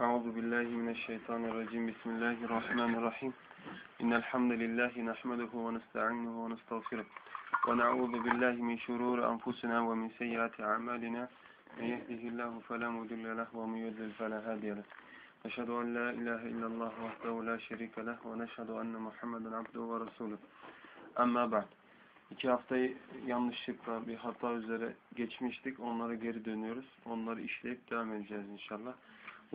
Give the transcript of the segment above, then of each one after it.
أعوذ بالله من الشيطان الرجيم بسم الله الرحمن الرحيم إن الحمد لله نحمده ونستعينه ونستغفره ونعوذ بالله من شرور أنفسنا ومن سيئات أعمالنا من يهده الله فلا مضل له ومن يضلل فلا هادي له نشهد أن لا إله إلا الله وحده لا شريك له ونشهد أن محمدا عبده ورسوله أما بعد İki haftayı yanlışlıkla bir hata üzere geçmiştik. Onlara geri dönüyoruz. Onları işleyip devam edeceğiz inşallah.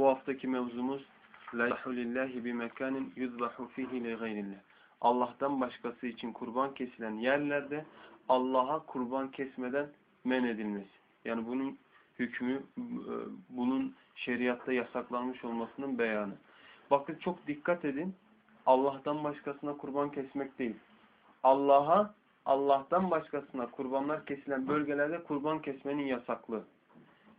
Bu haftaki mevzumuz La lillahi bi mekanin yuzbahu fihi li gayrillah. Allah'tan başkası için kurban kesilen yerlerde Allah'a kurban kesmeden men edilmesi. Yani bunun hükmü, e, bunun şeriatta yasaklanmış olmasının beyanı. Bakın çok dikkat edin. Allah'tan başkasına kurban kesmek değil. Allah'a, Allah'tan başkasına kurbanlar kesilen bölgelerde kurban kesmenin yasaklığı.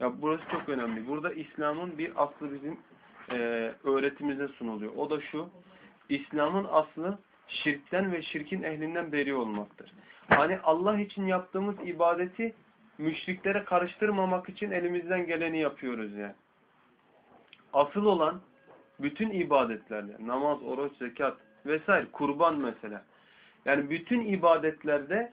Ya burası çok önemli. Burada İslam'ın bir aslı bizim e, öğretimize sunuluyor. O da şu. İslam'ın aslı şirkten ve şirkin ehlinden beri olmaktır. Hani Allah için yaptığımız ibadeti müşriklere karıştırmamak için elimizden geleni yapıyoruz yani. Asıl olan bütün ibadetlerle, namaz, oruç, zekat vesaire, kurban mesela. Yani bütün ibadetlerde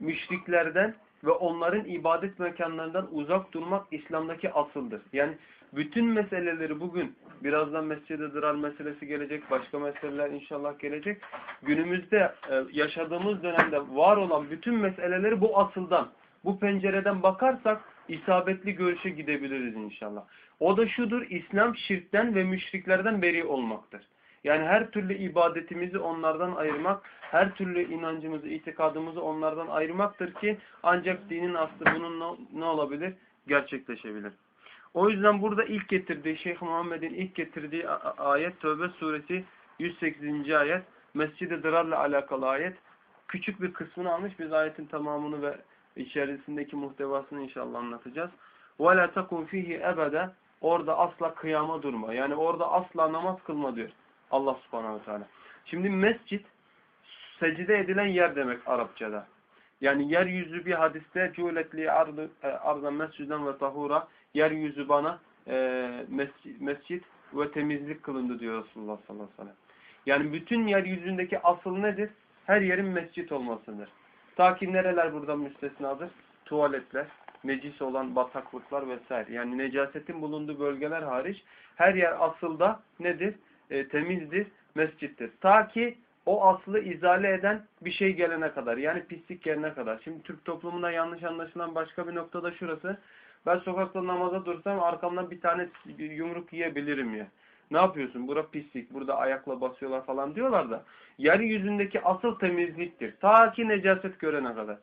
müşriklerden ve onların ibadet mekanlarından uzak durmak İslam'daki asıldır. Yani bütün meseleleri bugün, birazdan Mescid-i Dırar meselesi gelecek, başka meseleler inşallah gelecek. Günümüzde e, yaşadığımız dönemde var olan bütün meseleleri bu asıldan, bu pencereden bakarsak isabetli görüşe gidebiliriz inşallah. O da şudur, İslam şirkten ve müşriklerden beri olmaktır. Yani her türlü ibadetimizi onlardan ayırmak, her türlü inancımızı, itikadımızı onlardan ayırmaktır ki ancak dinin aslı bunun ne olabilir? Gerçekleşebilir. O yüzden burada ilk getirdiği, Şeyh Muhammed'in ilk getirdiği ayet Tövbe suresi 108. ayet, Mescid-i Dırar'la alakalı ayet. Küçük bir kısmını almış. Biz ayetin tamamını ve içerisindeki muhtevasını inşallah anlatacağız. وَلَا تَكُنْ ف۪يهِ اَبَدًا Orada asla kıyama durma. Yani orada asla namaz kılma diyor. Allah subhanahu teala. Şimdi mescit secde edilen yer demek Arapçada. Yani yeryüzü bir hadiste cületli arda mesciden ve tahura yeryüzü bana e, mescit, mescit ve temizlik kılındı diyor Resulullah sallallahu aleyhi ve sellem. Yani bütün yeryüzündeki asıl nedir? Her yerin mescit olmasıdır. Ta ki nereler buradan müstesnadır? Tuvaletler, necis olan bataklıklar vesaire. Yani necasetin bulunduğu bölgeler hariç her yer asılda nedir? E, temizdir, mescittir. Ta ki o aslı izale eden bir şey gelene kadar. Yani pislik gelene kadar. Şimdi Türk toplumuna yanlış anlaşılan başka bir noktada şurası. Ben sokakta namaza dursam arkamdan bir tane yumruk yiyebilirim ya. Ne yapıyorsun? Bura pislik. Burada ayakla basıyorlar falan diyorlar da. Yeryüzündeki asıl temizliktir. Ta ki necaset görene kadar.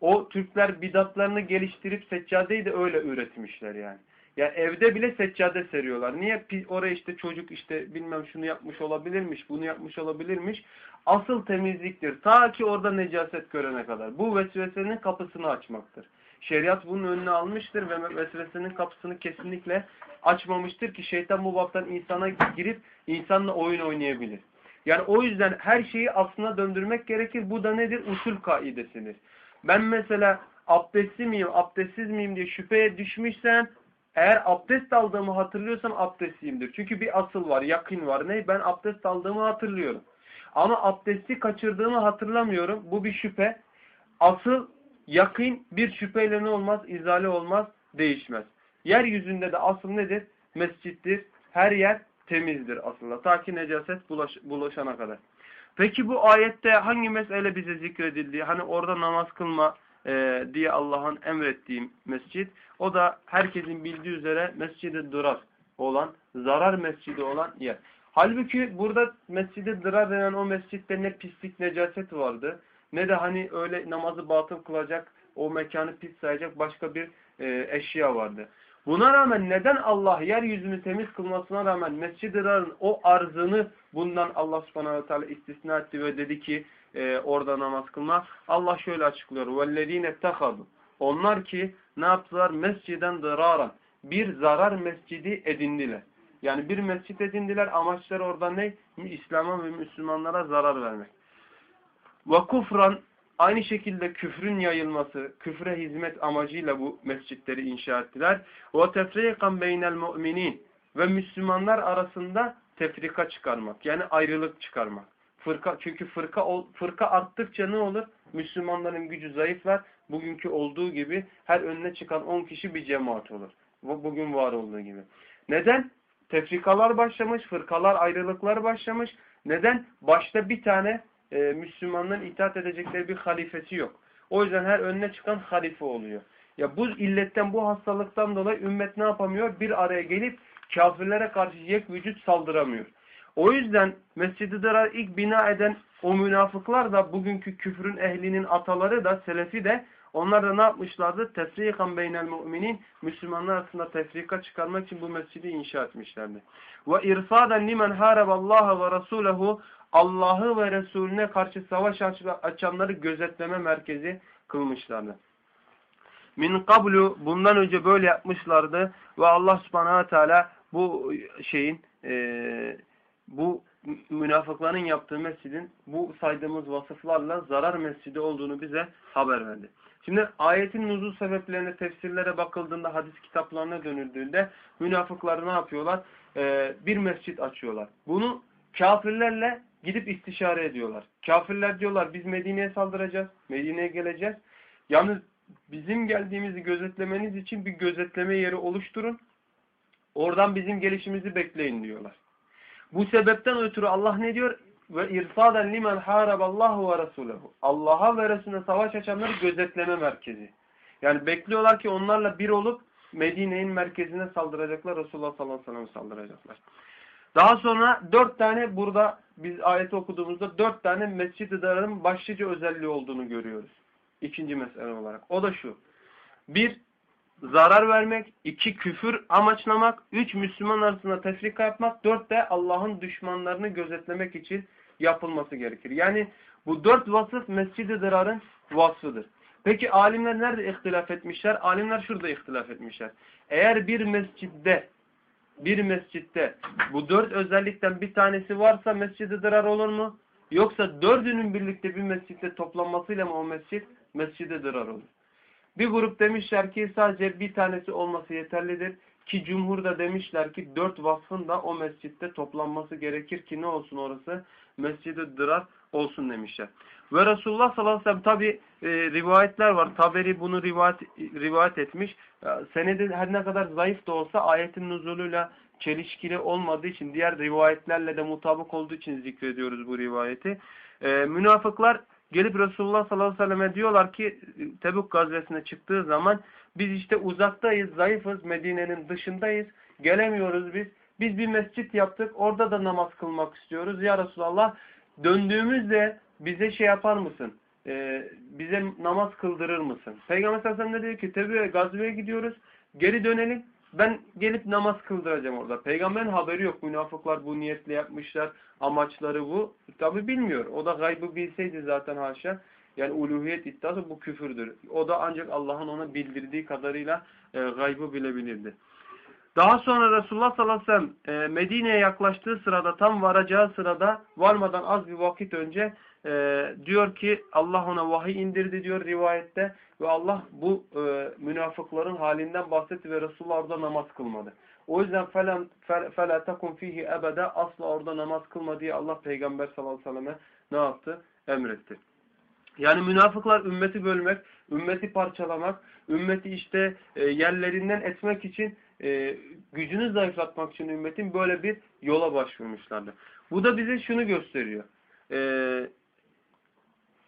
O Türkler bidatlarını geliştirip seccadeyi de öyle üretmişler yani. Ya evde bile seccade seriyorlar. Niye? Oraya işte çocuk işte bilmem şunu yapmış olabilirmiş, bunu yapmış olabilirmiş. Asıl temizliktir. Ta ki orada necaset görene kadar. Bu vesvesenin kapısını açmaktır. Şeriat bunun önüne almıştır ve vesvesenin kapısını kesinlikle açmamıştır ki şeytan bu baktan insana girip insanla oyun oynayabilir. Yani o yüzden her şeyi aslına döndürmek gerekir. Bu da nedir? Usul kaidesidir. Ben mesela abdestli miyim, abdestsiz miyim diye şüpheye düşmüşsem eğer abdest aldığımı hatırlıyorsam abdestliyimdir. Çünkü bir asıl var, yakın var. Ne? Ben abdest aldığımı hatırlıyorum. Ama abdesti kaçırdığımı hatırlamıyorum. Bu bir şüphe. Asıl yakın bir şüpheyle ne olmaz? İzale olmaz, değişmez. Yeryüzünde de asıl nedir? Mescittir. Her yer temizdir aslında. Ta ki necaset bulaş, bulaşana kadar. Peki bu ayette hangi mesele bize zikredildi? Hani orada namaz kılma, e, diye Allah'ın emrettiği mescit. O da herkesin bildiği üzere mescid-i durar olan, zarar mescidi olan yer. Halbuki burada mescid-i durar denen o mescitte ne pislik, necaset vardı. Ne de hani öyle namazı batıl kılacak, o mekanı pis sayacak başka bir e, eşya vardı. Buna rağmen neden Allah yeryüzünü temiz kılmasına rağmen Mescid-i o arzını bundan Allah subhanahu teala istisna etti ve dedi ki e, orada namaz kılma. Allah şöyle açıklıyor. وَالَّذ۪ينَ اتَّخَذُوا Onlar ki ne yaptılar? Mesciden dıraran. Bir zarar mescidi edindiler. Yani bir mescit edindiler. Amaçları orada ne? İslam'a ve Müslümanlara zarar vermek. Ve kufran aynı şekilde küfrün yayılması, küfre hizmet amacıyla bu mescitleri inşa ettiler. Ve tefrikan beynel mu'minin ve Müslümanlar arasında tefrika çıkarmak. Yani ayrılık çıkarmak. Fırka, çünkü fırka fırka arttıkça ne olur? Müslümanların gücü zayıflar. Bugünkü olduğu gibi her önüne çıkan 10 kişi bir cemaat olur. Bu bugün var olduğu gibi. Neden? Tefrikalar başlamış, fırkalar, ayrılıklar başlamış. Neden? Başta bir tane e, Müslümanların itaat edecekleri bir halifesi yok. O yüzden her önüne çıkan halife oluyor. Ya bu illetten, bu hastalıktan dolayı ümmet ne yapamıyor? Bir araya gelip kafirlere karşı yek vücut saldıramıyor. O yüzden Mescid-i Dırar ilk bina eden o münafıklar da bugünkü küfrün ehlinin ataları da selefi de onlar da ne yapmışlardı? Tefrikan beynel müminin Müslümanlar arasında tefrika çıkarmak için bu mescidi inşa etmişlerdi. Ve irsaden limen haraballaha ve rasulehu Allah'ı ve Resulüne karşı savaş açanları gözetleme merkezi kılmışlardı. Min kablu bundan önce böyle yapmışlardı ve Allah subhanahu teala bu şeyin e, bu münafıkların yaptığı mescidin bu saydığımız vasıflarla zarar mescidi olduğunu bize haber verdi. Şimdi ayetin nuzul sebeplerine, tefsirlere bakıldığında, hadis kitaplarına dönüldüğünde münafıklar ne yapıyorlar? Ee, bir mescit açıyorlar. Bunu kafirlerle gidip istişare ediyorlar. Kafirler diyorlar biz Medine'ye saldıracağız, Medine'ye geleceğiz. Yalnız bizim geldiğimizi gözetlemeniz için bir gözetleme yeri oluşturun. Oradan bizim gelişimizi bekleyin diyorlar. Bu sebepten ötürü Allah ne diyor? Ve irsaden limen haraballahu ve resulehu. Allah'a ve Resulüne savaş açanları gözetleme merkezi. Yani bekliyorlar ki onlarla bir olup Medine'nin merkezine saldıracaklar. Resulullah sallallahu aleyhi ve sellem saldıracaklar. Daha sonra dört tane burada biz ayeti okuduğumuzda dört tane Mescid-i Dara'nın başlıca özelliği olduğunu görüyoruz. İkinci mesele olarak. O da şu. Bir, zarar vermek, iki küfür amaçlamak, üç Müslüman arasında tefrika yapmak, dört de Allah'ın düşmanlarını gözetlemek için yapılması gerekir. Yani bu dört vasıf Mescid-i Dirar'ın vasfıdır. Peki alimler nerede ihtilaf etmişler? Alimler şurada ihtilaf etmişler. Eğer bir mescidde bir mescitte bu dört özellikten bir tanesi varsa mescid-i dırar olur mu? Yoksa dördünün birlikte bir mescitte toplanmasıyla mı o mescit mescid-i dırar olur? Bir grup demişler ki sadece bir tanesi olması yeterlidir. Ki cumhur da demişler ki dört vasfın da o mescitte toplanması gerekir ki ne olsun orası? Mescid-i Dırar olsun demişler. Ve Resulullah sallallahu aleyhi ve sellem tabi e, rivayetler var. Taberi bunu rivayet, rivayet etmiş. E, senedi her ne kadar zayıf da olsa ayetin nuzuluyla çelişkili olmadığı için diğer rivayetlerle de mutabık olduğu için zikrediyoruz bu rivayeti. E, münafıklar gelip Resulullah sallallahu aleyhi ve selleme diyorlar ki Tebuk gazvesine çıktığı zaman biz işte uzaktayız, zayıfız, Medine'nin dışındayız, gelemiyoruz biz. Biz bir mescit yaptık, orada da namaz kılmak istiyoruz. Ya Resulallah döndüğümüzde bize şey yapar mısın? Ee, bize namaz kıldırır mısın? Peygamber sallallahu aleyhi ve sellem dedi ki Tebuk'a gazveye gidiyoruz, geri dönelim. Ben gelip namaz kıldıracağım orada. Peygamberin haberi yok. Münafıklar bu niyetle yapmışlar. Amaçları bu. Tabi bilmiyor. O da gaybı bilseydi zaten haşa. Yani uluhiyet iddiası bu küfürdür. O da ancak Allah'ın ona bildirdiği kadarıyla e, gaybı bilebilirdi. Daha sonra Resulullah sallallahu aleyhi ve sellem e, Medine'ye yaklaştığı sırada tam varacağı sırada varmadan az bir vakit önce e, diyor ki Allah ona vahiy indirdi diyor rivayette ve Allah bu e, münafıkların halinden bahsetti ve Resulullah orada namaz kılmadı. O yüzden falan fela takun fihi ebede asla orada namaz kılma diye Allah peygamber sallallahu aleyhi ve selleme ne yaptı? Emretti. Yani münafıklar ümmeti bölmek, ümmeti parçalamak, ümmeti işte e, yerlerinden etmek için e, gücünü zayıflatmak için ümmetin böyle bir yola başvurmuşlardı. Bu da bize şunu gösteriyor. E,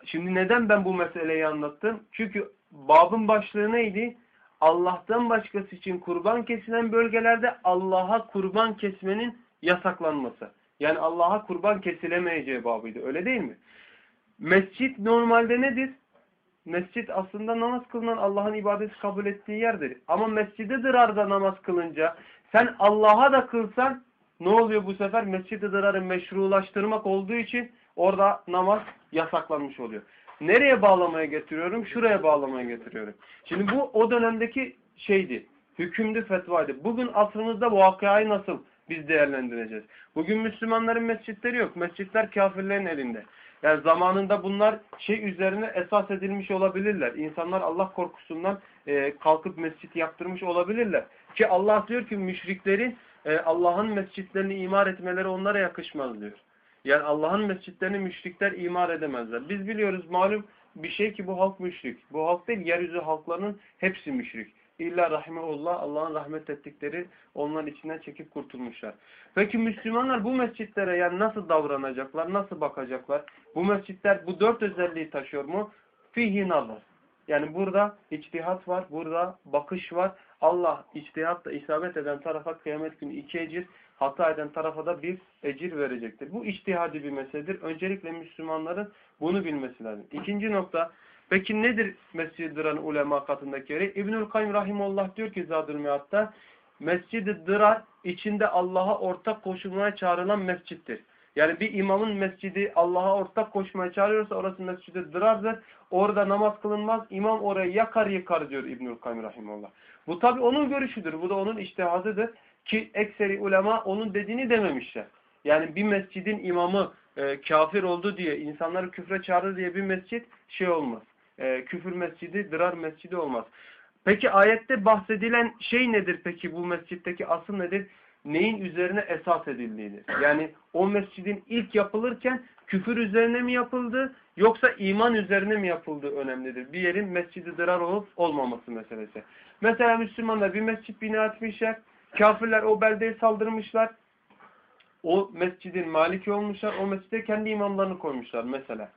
şimdi neden ben bu meseleyi anlattım? Çünkü babın başlığı neydi? Allah'tan başkası için kurban kesilen bölgelerde Allah'a kurban kesmenin yasaklanması. Yani Allah'a kurban kesilemeyeceği babıydı. Öyle değil mi? Mescit normalde nedir? mescit aslında namaz kılınan Allah'ın ibadeti kabul ettiği yerdir. Ama mescidi dırarda namaz kılınca sen Allah'a da kılsan ne oluyor bu sefer? Mescid-i dırarı meşrulaştırmak olduğu için orada namaz yasaklanmış oluyor. Nereye bağlamaya getiriyorum? Şuraya bağlamaya getiriyorum. Şimdi bu o dönemdeki şeydi. Hükümdü, fetvaydı. Bugün asrımızda bu vakayı nasıl biz değerlendireceğiz? Bugün Müslümanların mescitleri yok. Mescitler kafirlerin elinde. Yani zamanında bunlar şey üzerine esas edilmiş olabilirler. İnsanlar Allah korkusundan e, kalkıp mescit yaptırmış olabilirler. Ki Allah diyor ki müşriklerin e, Allah'ın mescitlerini imar etmeleri onlara yakışmaz diyor. Yani Allah'ın mescitlerini müşrikler imar edemezler. Biz biliyoruz malum bir şey ki bu halk müşrik. Bu halk değil, yeryüzü halklarının hepsi müşrik. İlla rahmeullah, Allah'ın rahmet ettikleri onların içinden çekip kurtulmuşlar. Peki Müslümanlar bu mescitlere yani nasıl davranacaklar, nasıl bakacaklar? Bu mescitler bu dört özelliği taşıyor mu? Fihi nazar. Yani burada içtihat var, burada bakış var. Allah içtihatla isabet eden tarafa kıyamet günü iki ecir, hata eden tarafa da bir ecir verecektir. Bu içtihadi bir meseledir. Öncelikle Müslümanların bunu bilmesi lazım. İkinci nokta, peki nedir Mescid-i Dırar'ın ulema katındaki yeri? İbnül Kayyum Rahimullah diyor ki Zadül Mead'da, Mescid-i Dırar içinde Allah'a ortak koşulmaya çağrılan mescittir. Yani bir imamın mescidi Allah'a ortak koşmaya çağırıyorsa orası mescidi dırardır. Orada namaz kılınmaz. İmam orayı yakar yıkar diyor İbnül Kayyum Rahimullah. Bu tabi onun görüşüdür. Bu da onun iştihadıdır. Ki ekseri ulema onun dediğini dememişler. Yani bir mescidin imamı e, kafir oldu diye, insanları küfre çağırır diye bir mescit şey olmaz. E, küfür mescidi, dırar mescidi olmaz. Peki ayette bahsedilen şey nedir peki bu mescitteki asıl nedir? Neyin üzerine esas edildiğidir. Yani o mescidin ilk yapılırken küfür üzerine mi yapıldı yoksa iman üzerine mi yapıldığı önemlidir. Bir yerin mescidi dırar olup olmaması meselesi. Mesela Müslümanlar bir mescit bina etmişler. Kafirler o beldeye saldırmışlar. O mescidin maliki olmuşlar. O mescide kendi imamlarını koymuşlar mesela.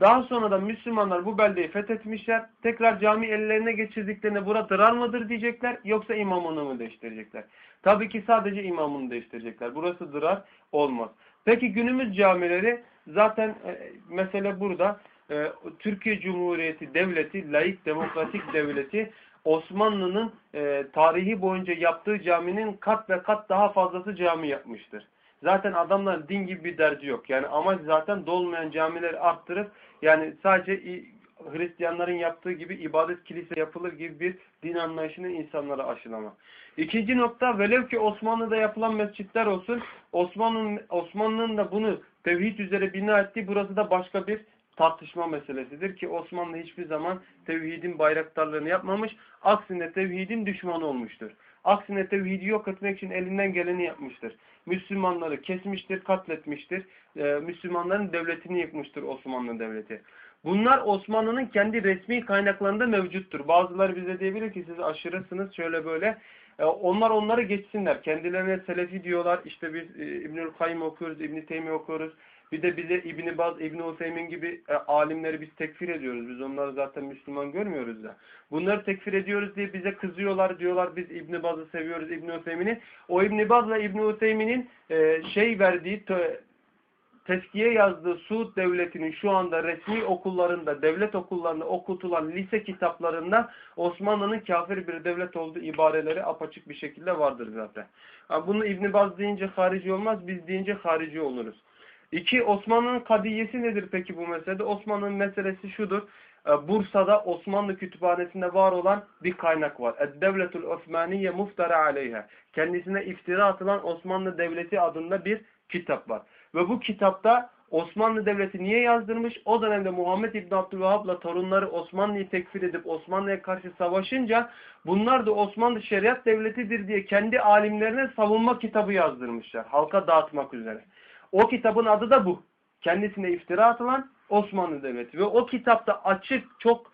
Daha sonra da Müslümanlar bu beldeyi fethetmişler. Tekrar cami ellerine geçirdiklerinde burada dırar mıdır diyecekler yoksa imamını mı değiştirecekler? Tabii ki sadece imamını değiştirecekler. Burası dırar olmaz. Peki günümüz camileri zaten e, mesele burada. E, Türkiye Cumhuriyeti devleti, laik demokratik devleti Osmanlı'nın e, tarihi boyunca yaptığı caminin kat ve kat daha fazlası cami yapmıştır. Zaten adamların din gibi bir derdi yok. Yani amaç zaten dolmayan camileri arttırıp yani sadece Hristiyanların yaptığı gibi ibadet kilise yapılır gibi bir din anlayışını insanlara aşılama. İkinci nokta velev ki Osmanlı'da yapılan mescitler olsun Osmanlı'nın Osmanlı'nın da bunu tevhid üzere bina ettiği burası da başka bir tartışma meselesidir ki Osmanlı hiçbir zaman tevhidin bayraktarlığını yapmamış. Aksine tevhidin düşmanı olmuştur. Aksine tevhidi yok etmek için elinden geleni yapmıştır. Müslümanları kesmiştir, katletmiştir. Ee, Müslümanların devletini yıkmıştır Osmanlı Devleti. Bunlar Osmanlı'nın kendi resmi kaynaklarında mevcuttur. Bazıları bize diyebilir ki siz aşırısınız şöyle böyle. Ee, onlar onları geçsinler. Kendilerine Selefi diyorlar. İşte biz e, İbnül Kayyum okuyoruz, İbn-i Teymi okuyoruz. Bir de bize İbn Baz, İbn Useymin gibi e, alimleri biz tekfir ediyoruz. Biz onları zaten Müslüman görmüyoruz da. Bunları tekfir ediyoruz diye bize kızıyorlar diyorlar. Biz İbn Baz'ı seviyoruz, İbn Useymin'i. O İbn Baz ve İbn Useymin'in e, şey verdiği teskiye yazdığı Suud Devleti'nin şu anda resmi okullarında, devlet okullarında okutulan lise kitaplarında Osmanlı'nın kafir bir devlet olduğu ibareleri apaçık bir şekilde vardır zaten. Yani bunu İbn Baz deyince harici olmaz, biz deyince harici oluruz. İki, Osmanlı'nın kadiyesi nedir peki bu meselede? Osmanlı'nın meselesi şudur. E, Bursa'da Osmanlı kütüphanesinde var olan bir kaynak var. Devletul Osmaniye muftara aleyha. Kendisine iftira atılan Osmanlı Devleti adında bir kitap var. Ve bu kitapta Osmanlı Devleti niye yazdırmış? O dönemde Muhammed İbn Abdülvahap'la torunları Osmanlı'yı tekfir edip Osmanlı'ya karşı savaşınca bunlar da Osmanlı Şeriat Devleti'dir diye kendi alimlerine savunma kitabı yazdırmışlar. Halka dağıtmak üzere. O kitabın adı da bu. Kendisine iftira atılan Osmanlı Devleti. Ve o kitapta açık, çok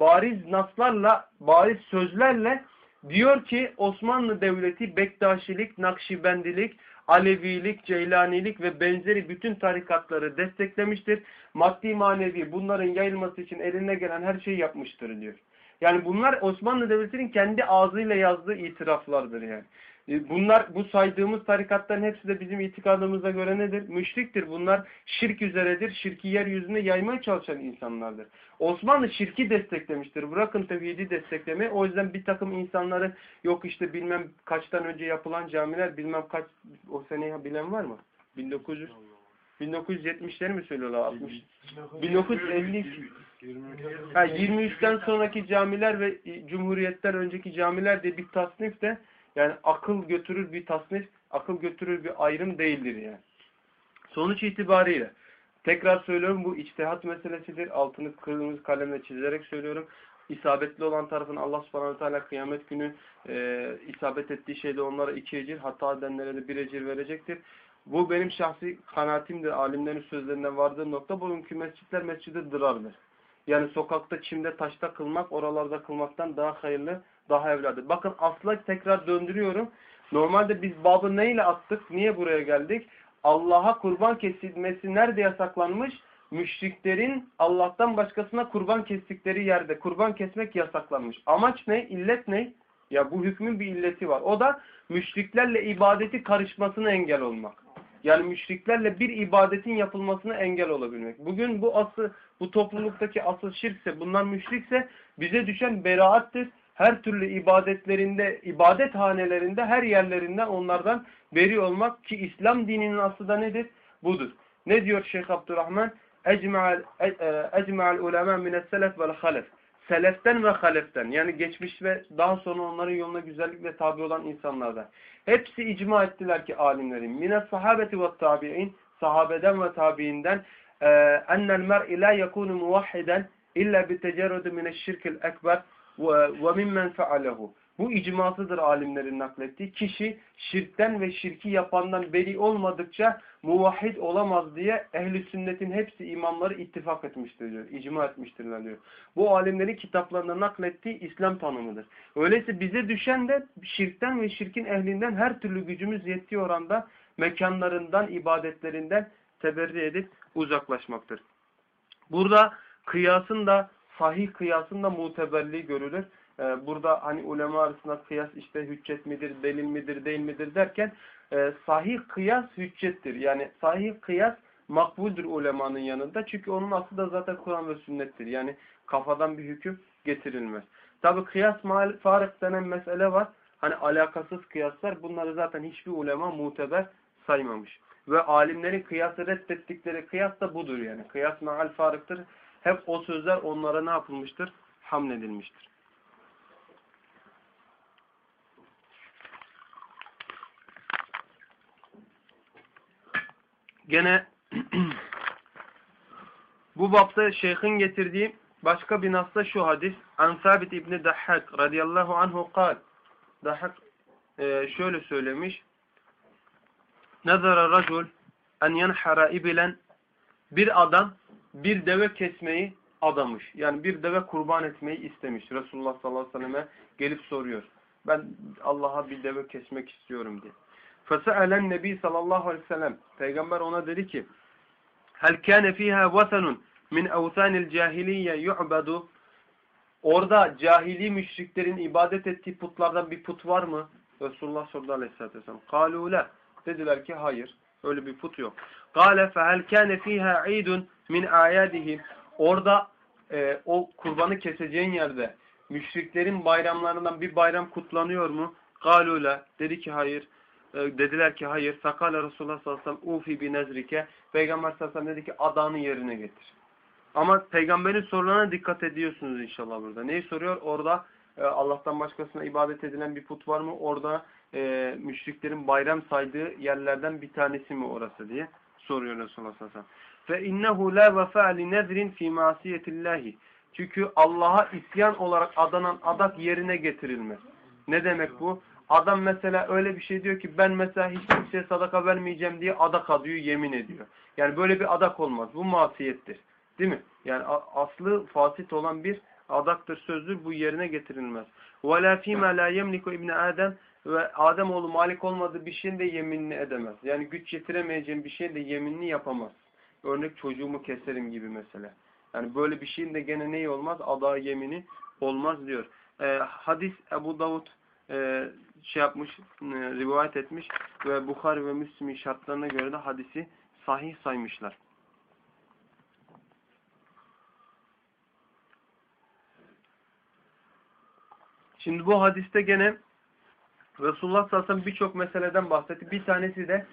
bariz naslarla, bariz sözlerle diyor ki Osmanlı Devleti Bektaşilik, Nakşibendilik, Alevilik, Ceylanilik ve benzeri bütün tarikatları desteklemiştir. Maddi manevi bunların yayılması için eline gelen her şeyi yapmıştır diyor. Yani bunlar Osmanlı Devleti'nin kendi ağzıyla yazdığı itiraflardır yani. E, Bunlar bu saydığımız tarikatların hepsi de bizim itikadımıza göre nedir? Müşriktir. Bunlar şirk üzeredir. Şirki yeryüzüne yaymaya çalışan insanlardır. Osmanlı şirki desteklemiştir. Bırakın tevhidi desteklemeyi. O yüzden bir takım insanları yok işte bilmem kaçtan önce yapılan camiler bilmem kaç o seneyi bilen var mı? 1900 1970'leri mi söylüyorlar? 60 1952 Ha, 23'ten sonraki camiler ve e, Cumhuriyet'ten önceki camiler diye bir tasnif de yani akıl götürür bir tasnif, akıl götürür bir ayrım değildir yani. Sonuç itibariyle tekrar söylüyorum bu içtihat meselesidir. Altını kırmızı kalemle çizerek söylüyorum. İsabetli olan tarafın Allah subhanahu teala kıyamet günü e, isabet ettiği şeyde onlara iki ecir, hata edenlere de bir ecir verecektir. Bu benim şahsi kanaatimdir. Alimlerin sözlerinden vardığı nokta bugünkü mescitler mescidi dırardır. Yani sokakta, çimde, taşta kılmak, oralarda kılmaktan daha hayırlı, daha evladır. Bakın asla tekrar döndürüyorum. Normalde biz babı neyle attık? Niye buraya geldik? Allah'a kurban kesilmesi nerede yasaklanmış? Müşriklerin Allah'tan başkasına kurban kestikleri yerde kurban kesmek yasaklanmış. Amaç ne? İllet ne? Ya bu hükmün bir illeti var. O da müşriklerle ibadeti karışmasına engel olmak. Yani müşriklerle bir ibadetin yapılmasına engel olabilmek. Bugün bu asıl bu topluluktaki asıl şirkse, bunlar müşrikse bize düşen beraattır. Her türlü ibadetlerinde, ibadet hanelerinde, her yerlerinden onlardan beri olmak ki İslam dininin aslı da nedir? Budur. Ne diyor Şeyh Abdurrahman? Ecma'al ulema mines selef vel halef. Seleften ve haleften yani geçmiş ve daha sonra onların yoluna güzellikle tabi olan insanlardan. Hepsi icma ettiler ki alimlerin. Mine sahabeti ve tabi'in sahabeden ve tabiinden ennel mer'i la yekunu muvahhiden illa bi tecerrudu mineşşirkil ekber mimmen fealehu. Bu icmasıdır alimlerin naklettiği. Kişi şirkten ve şirki yapandan beri olmadıkça muvahhid olamaz diye ehli sünnetin hepsi imamları ittifak etmiştir diyor. İcma etmiştirler diyor. Bu alimlerin kitaplarında naklettiği İslam tanımıdır. Öyleyse bize düşen de şirkten ve şirkin ehlinden her türlü gücümüz yettiği oranda mekanlarından, ibadetlerinden teberri edip uzaklaşmaktır. Burada kıyasın da sahih kıyasın da muteberliği görülür. Ee, burada hani ulema arasında kıyas işte hüccet midir, delil midir, değil midir derken e, sahih kıyas hüccettir. Yani sahih kıyas makbuldür ulemanın yanında. Çünkü onun aslı da zaten Kur'an ve sünnettir. Yani kafadan bir hüküm getirilmez. Tabi kıyas mal farık denen mesele var. Hani alakasız kıyaslar bunları zaten hiçbir ulema muteber saymamış. Ve alimlerin kıyası reddettikleri kıyas da budur yani. Kıyas maal farıktır. Hep o sözler onlara ne yapılmıştır? Hamledilmiştir. Gene bu bapta şeyhin getirdiği başka bir nasla şu hadis. An Sabit İbni Dahhak radıyallahu anhu kal. Dahhak e, şöyle söylemiş. Nezara racul en yenhara ibilen bir adam bir deve kesmeyi adamış. Yani bir deve kurban etmeyi istemiş. Resulullah sallallahu aleyhi ve selleme gelip soruyor. Ben Allah'a bir deve kesmek istiyorum diye. Fese'elen Nebi sallallahu aleyhi ve sellem. Peygamber ona dedi ki Hel kâne fîhâ vasenun min evsânil cahiliye yu'bedu Orada cahili müşriklerin ibadet ettiği putlardan bir put var mı? Resulullah sordu aleyhissalatü vesselam. Kâlûle. Dediler ki hayır. Öyle bir put yok. Kâle fehel kâne fîhâ idun min âyâdihim. Orada e, o kurbanı keseceğin yerde müşriklerin bayramlarından bir bayram kutlanıyor mu? Galule dedi ki hayır. E, dediler ki hayır. Sakale Resulullah sallallahu aleyhi ve sellem ufi bi nezrike. Peygamber sallallahu aleyhi ve sellem dedi ki adağını yerine getir. Ama peygamberin sorularına dikkat ediyorsunuz inşallah burada. Neyi soruyor? Orada e, Allah'tan başkasına ibadet edilen bir put var mı? Orada e, müşriklerin bayram saydığı yerlerden bir tanesi mi orası diye soruyor Resulullah sallallahu aleyhi ve sellem. Ve innehu la vefa li nedrin fi masiyetillahi. Çünkü Allah'a isyan olarak adanan adak yerine getirilmez. Ne demek bu? Adam mesela öyle bir şey diyor ki ben mesela hiç kimseye sadaka vermeyeceğim diye adak adıyor, yemin ediyor. Yani böyle bir adak olmaz. Bu masiyettir. Değil mi? Yani aslı fasit olan bir adaktır, sözdür. Bu yerine getirilmez. وَلَا ف۪ي مَا لَا يَمْلِكُ اِبْنَ آدَمْ ve Ademoğlu malik olmadığı bir şeyin de yeminini edemez. Yani güç yetiremeyeceğim bir şeyin de yeminini yapamaz. Örnek çocuğumu keserim gibi mesela. Yani böyle bir şeyin de gene neyi olmaz? Ada yemini olmaz diyor. Ee, hadis Ebu Davud e, şey yapmış, e, rivayet etmiş ve Bukhari ve Müslim'in şartlarına göre de hadisi sahih saymışlar. Şimdi bu hadiste gene Resulullah sallallahu aleyhi ve sellem birçok meseleden bahsetti. Bir tanesi de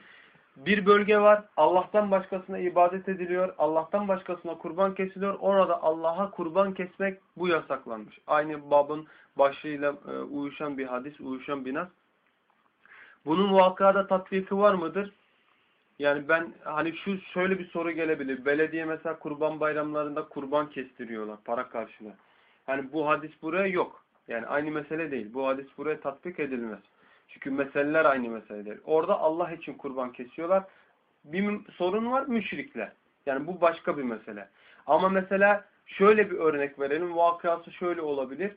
bir bölge var. Allah'tan başkasına ibadet ediliyor. Allah'tan başkasına kurban kesiliyor. Orada Allah'a kurban kesmek bu yasaklanmış. Aynı babın başlığıyla e, uyuşan bir hadis, uyuşan bir nas. Bunun vakada tatbiki var mıdır? Yani ben hani şu şöyle bir soru gelebilir. Belediye mesela kurban bayramlarında kurban kestiriyorlar para karşılığı. Yani bu hadis buraya yok. Yani aynı mesele değil. Bu hadis buraya tatbik edilmez. Çünkü meseleler aynı meseleler. Orada Allah için kurban kesiyorlar. Bir sorun var müşrikler. Yani bu başka bir mesele. Ama mesela şöyle bir örnek verelim. Vakıası şöyle olabilir.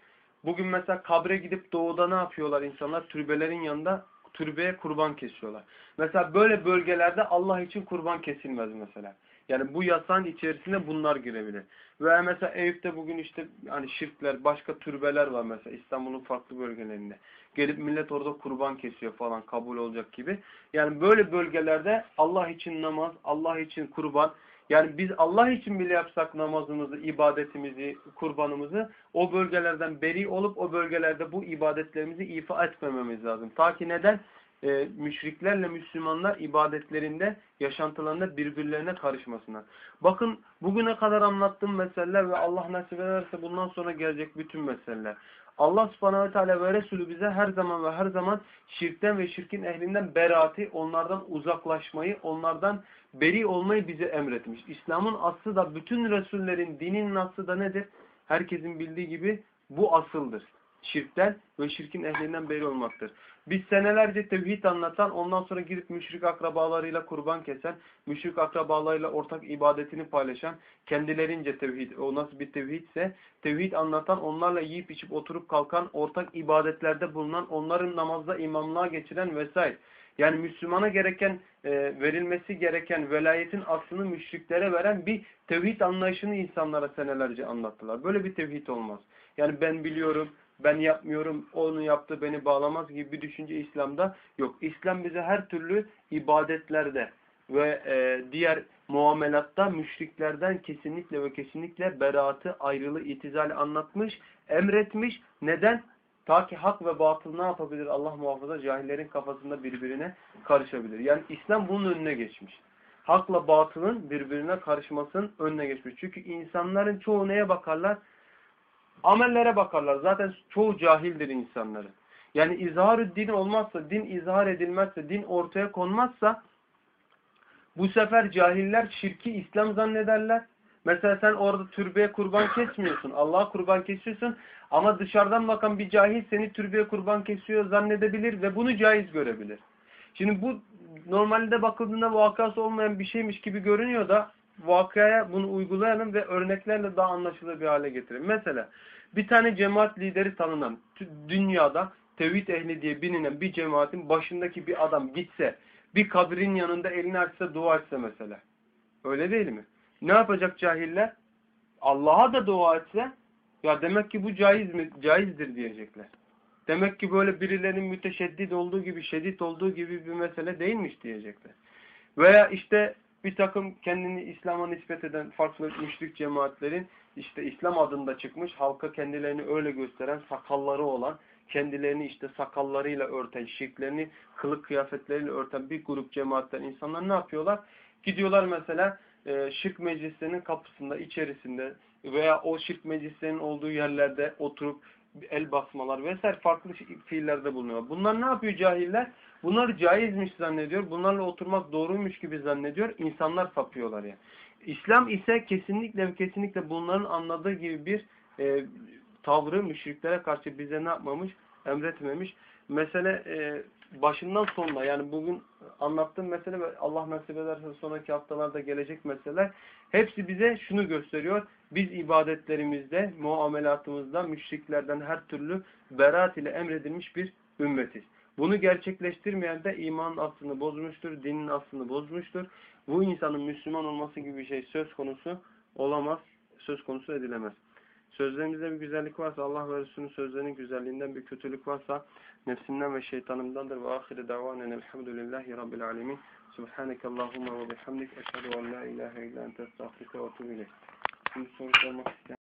Bugün mesela kabre gidip doğuda ne yapıyorlar insanlar? Türbelerin yanında türbeye kurban kesiyorlar. Mesela böyle bölgelerde Allah için kurban kesilmez mesela. Yani bu yasağın içerisinde bunlar girebilir. Veya mesela Eyüp'te bugün işte hani şirkler, başka türbeler var mesela İstanbul'un farklı bölgelerinde. Gelip millet orada kurban kesiyor falan kabul olacak gibi. Yani böyle bölgelerde Allah için namaz, Allah için kurban. Yani biz Allah için bile yapsak namazımızı, ibadetimizi, kurbanımızı o bölgelerden beri olup o bölgelerde bu ibadetlerimizi ifa etmememiz lazım. Ta ki neden? E, müşriklerle Müslümanlar ibadetlerinde, yaşantılarında birbirlerine karışmasınlar. Bakın bugüne kadar anlattığım meseleler ve Allah nasip ederse bundan sonra gelecek bütün meseleler. Allah subhanahu teala ve Resulü bize her zaman ve her zaman şirkten ve şirkin ehlinden beraati, onlardan uzaklaşmayı, onlardan beri olmayı bize emretmiş. İslam'ın aslı da bütün Resullerin dininin aslı da nedir? Herkesin bildiği gibi bu asıldır şirkten ve şirkin ehlinden beri olmaktır. Biz senelerce tevhid anlatan, ondan sonra gidip müşrik akrabalarıyla kurban kesen, müşrik akrabalarıyla ortak ibadetini paylaşan, kendilerince tevhid, o nasıl bir tevhidse, tevhid anlatan, onlarla yiyip içip oturup kalkan, ortak ibadetlerde bulunan, onların namazda imamlığa geçiren vesaire. Yani Müslümana gereken, e, verilmesi gereken velayetin aslını müşriklere veren bir tevhid anlayışını insanlara senelerce anlattılar. Böyle bir tevhid olmaz. Yani ben biliyorum, ben yapmıyorum, onu yaptı beni bağlamaz gibi bir düşünce İslam'da yok. İslam bize her türlü ibadetlerde ve e, diğer muamelatta müşriklerden kesinlikle ve kesinlikle beraatı, ayrılığı, itizali anlatmış, emretmiş. Neden? Ta ki hak ve batıl ne yapabilir? Allah muhafaza cahillerin kafasında birbirine karışabilir. Yani İslam bunun önüne geçmiş. Hakla batılın birbirine karışmasının önüne geçmiş. Çünkü insanların çoğu neye bakarlar? Amellere bakarlar. Zaten çoğu cahildir insanların. Yani izhar din olmazsa, din izhar edilmezse, din ortaya konmazsa bu sefer cahiller şirki İslam zannederler. Mesela sen orada türbeye kurban kesmiyorsun. Allah'a kurban kesiyorsun. Ama dışarıdan bakan bir cahil seni türbeye kurban kesiyor zannedebilir ve bunu caiz görebilir. Şimdi bu normalde bakıldığında vakası olmayan bir şeymiş gibi görünüyor da vakaya bunu uygulayalım ve örneklerle daha anlaşılır bir hale getirelim. Mesela bir tane cemaat lideri tanınan dünyada tevhid ehli diye bilinen bir cemaatin başındaki bir adam gitse bir kabrin yanında elini açsa dua etse mesela. Öyle değil mi? Ne yapacak cahiller? Allah'a da dua etse ya demek ki bu caiz mi? Caizdir diyecekler. Demek ki böyle birilerinin müteşeddit olduğu gibi, şedid olduğu gibi bir mesele değilmiş diyecekler. Veya işte bir takım kendini İslam'a nispet eden farklı müşrik cemaatlerin işte İslam adında çıkmış halka kendilerini öyle gösteren sakalları olan kendilerini işte sakallarıyla örten, şirklerini kılık kıyafetleriyle örten bir grup cemaatten insanlar ne yapıyorlar? Gidiyorlar mesela e, şirk meclislerinin kapısında, içerisinde veya o şirk meclislerinin olduğu yerlerde oturup el basmalar vesaire farklı fiillerde bulunuyor. Bunlar ne yapıyor cahiller? Bunlar caizmiş zannediyor. Bunlarla oturmak doğruymuş gibi zannediyor. İnsanlar sapıyorlar yani. İslam ise kesinlikle ve kesinlikle bunların anladığı gibi bir e, tavrı müşriklere karşı bize ne yapmamış? Emretmemiş. Mesele e, başından sonuna yani bugün anlattığım mesele ve Allah nasip ederse sonraki haftalarda gelecek meseleler hepsi bize şunu gösteriyor. Biz ibadetlerimizde, muamelatımızda müşriklerden her türlü beraat ile emredilmiş bir ümmetiz. Bunu gerçekleştirmeyen de imanın aslını bozmuştur, dinin aslını bozmuştur. Bu insanın Müslüman olması gibi bir şey söz konusu olamaz, söz konusu edilemez. Sözlerimizde bir güzellik varsa Allah ve Resulünün sözlerinin güzelliğinden bir kötülük varsa nefsimden ve şeytanımdandır. Ve ahire davanen elhamdülillahi rabbil alemin. Subhaneke Allahumma ve bihamdik. Eşhedü en la ilahe illa ente estağfirüke ve etûbü ileyk. Şimdi soru sormak isteyen